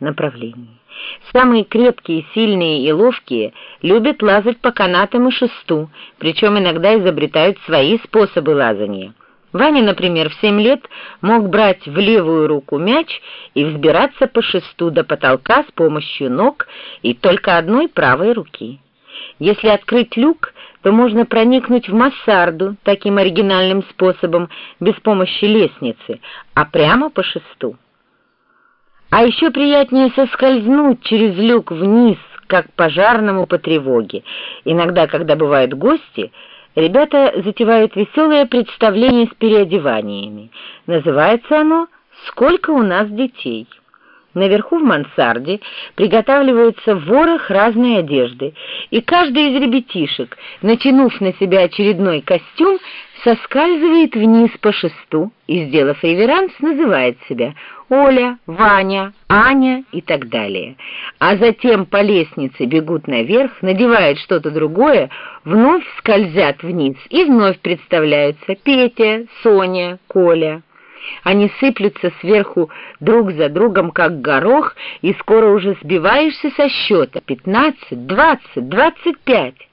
направлении. Самые крепкие, сильные и ловкие любят лазать по канатам и шесту, причем иногда изобретают свои способы лазания. Ваня, например, в семь лет мог брать в левую руку мяч и взбираться по шесту до потолка с помощью ног и только одной правой руки. Если открыть люк, то можно проникнуть в мансарду таким оригинальным способом, без помощи лестницы, а прямо по шесту. А еще приятнее соскользнуть через люк вниз, как пожарному по тревоге. Иногда, когда бывают гости, ребята затевают веселое представление с переодеваниями. Называется оно «Сколько у нас детей?». Наверху в мансарде приготавливается ворох разной одежды, и каждый из ребятишек, натянув на себя очередной костюм, соскальзывает вниз по шесту и, сделав реверанс, называет себя Оля, Ваня, Аня и так далее. А затем по лестнице бегут наверх, надевают что-то другое, вновь скользят вниз и вновь представляются Петя, Соня, Коля. Они сыплются сверху друг за другом, как горох, и скоро уже сбиваешься со счета. Пятнадцать, двадцать, двадцать пять.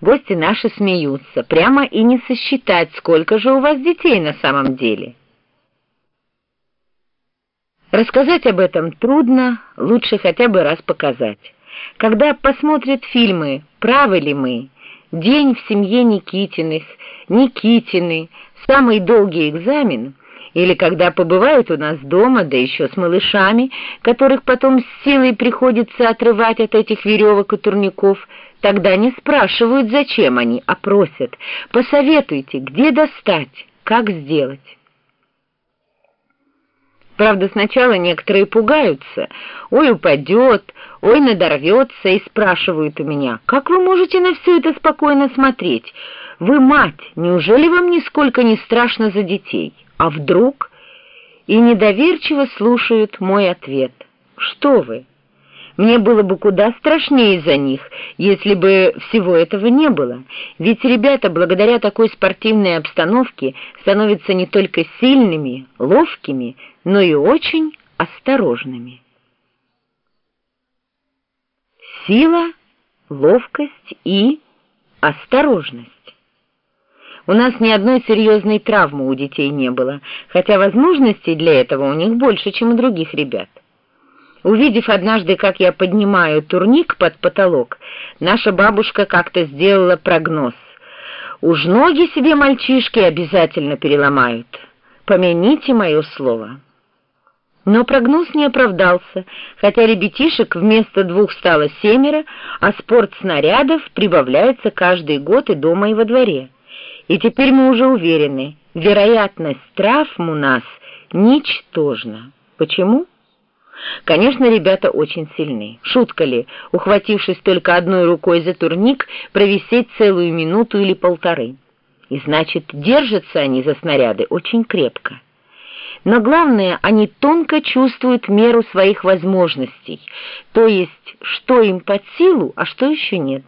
Гости наши смеются, прямо и не сосчитать, сколько же у вас детей на самом деле. Рассказать об этом трудно, лучше хотя бы раз показать. Когда посмотрят фильмы «Правы ли мы?», «День в семье Никитиных», «Никитины», «Самый долгий экзамен», или когда побывают у нас дома, да еще с малышами, которых потом с силой приходится отрывать от этих веревок и турников, тогда не спрашивают, зачем они, а просят, посоветуйте, где достать, как сделать. Правда, сначала некоторые пугаются, ой, упадет, ой, надорвется, и спрашивают у меня, как вы можете на все это спокойно смотреть? Вы мать, неужели вам нисколько не страшно за детей? А вдруг? И недоверчиво слушают мой ответ. Что вы? Мне было бы куда страшнее за них, если бы всего этого не было. Ведь ребята, благодаря такой спортивной обстановке, становятся не только сильными, ловкими, но и очень осторожными. Сила, ловкость и осторожность. У нас ни одной серьезной травмы у детей не было, хотя возможностей для этого у них больше, чем у других ребят. Увидев однажды, как я поднимаю турник под потолок, наша бабушка как-то сделала прогноз. «Уж ноги себе мальчишки обязательно переломают. Помяните мое слово». Но прогноз не оправдался, хотя ребятишек вместо двух стало семеро, а спортснарядов прибавляется каждый год и дома, и во дворе. И теперь мы уже уверены, вероятность травм у нас ничтожна. Почему? Конечно, ребята очень сильны. Шутка ли, ухватившись только одной рукой за турник, провисеть целую минуту или полторы. И значит, держатся они за снаряды очень крепко. Но главное, они тонко чувствуют меру своих возможностей, то есть, что им под силу, а что еще нет.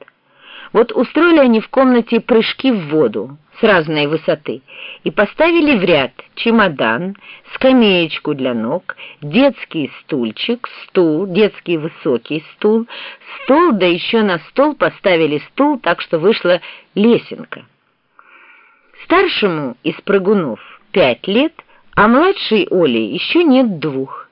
Вот устроили они в комнате прыжки в воду с разной высоты и поставили в ряд чемодан, скамеечку для ног, детский стульчик, стул, детский высокий стул, стол, да еще на стол поставили стул, так что вышла лесенка. Старшему из прыгунов пять лет, а младшей Оле еще нет двух.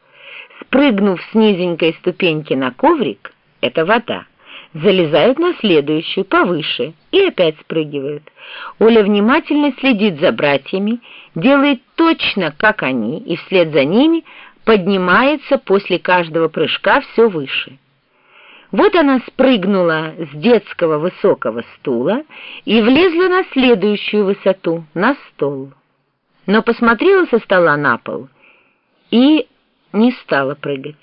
Спрыгнув с низенькой ступеньки на коврик, это вода, залезают на следующую, повыше, и опять спрыгивают. Оля внимательно следит за братьями, делает точно, как они, и вслед за ними поднимается после каждого прыжка все выше. Вот она спрыгнула с детского высокого стула и влезла на следующую высоту, на стол. Но посмотрела со стола на пол и не стала прыгать.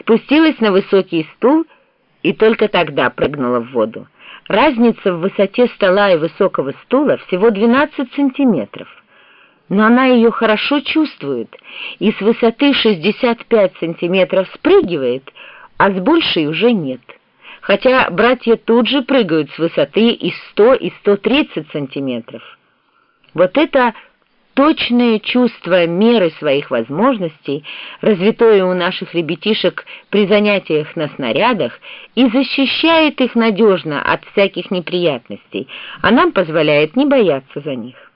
Спустилась на высокий стул и только тогда прыгнула в воду. Разница в высоте стола и высокого стула всего 12 сантиметров. Но она ее хорошо чувствует и с высоты 65 сантиметров спрыгивает, а с большей уже нет. Хотя братья тут же прыгают с высоты и 100, и 130 сантиметров. Вот это точное чувство меры своих возможностей, развитое у наших ребятишек при занятиях на снарядах, и защищает их надежно от всяких неприятностей, а нам позволяет не бояться за них.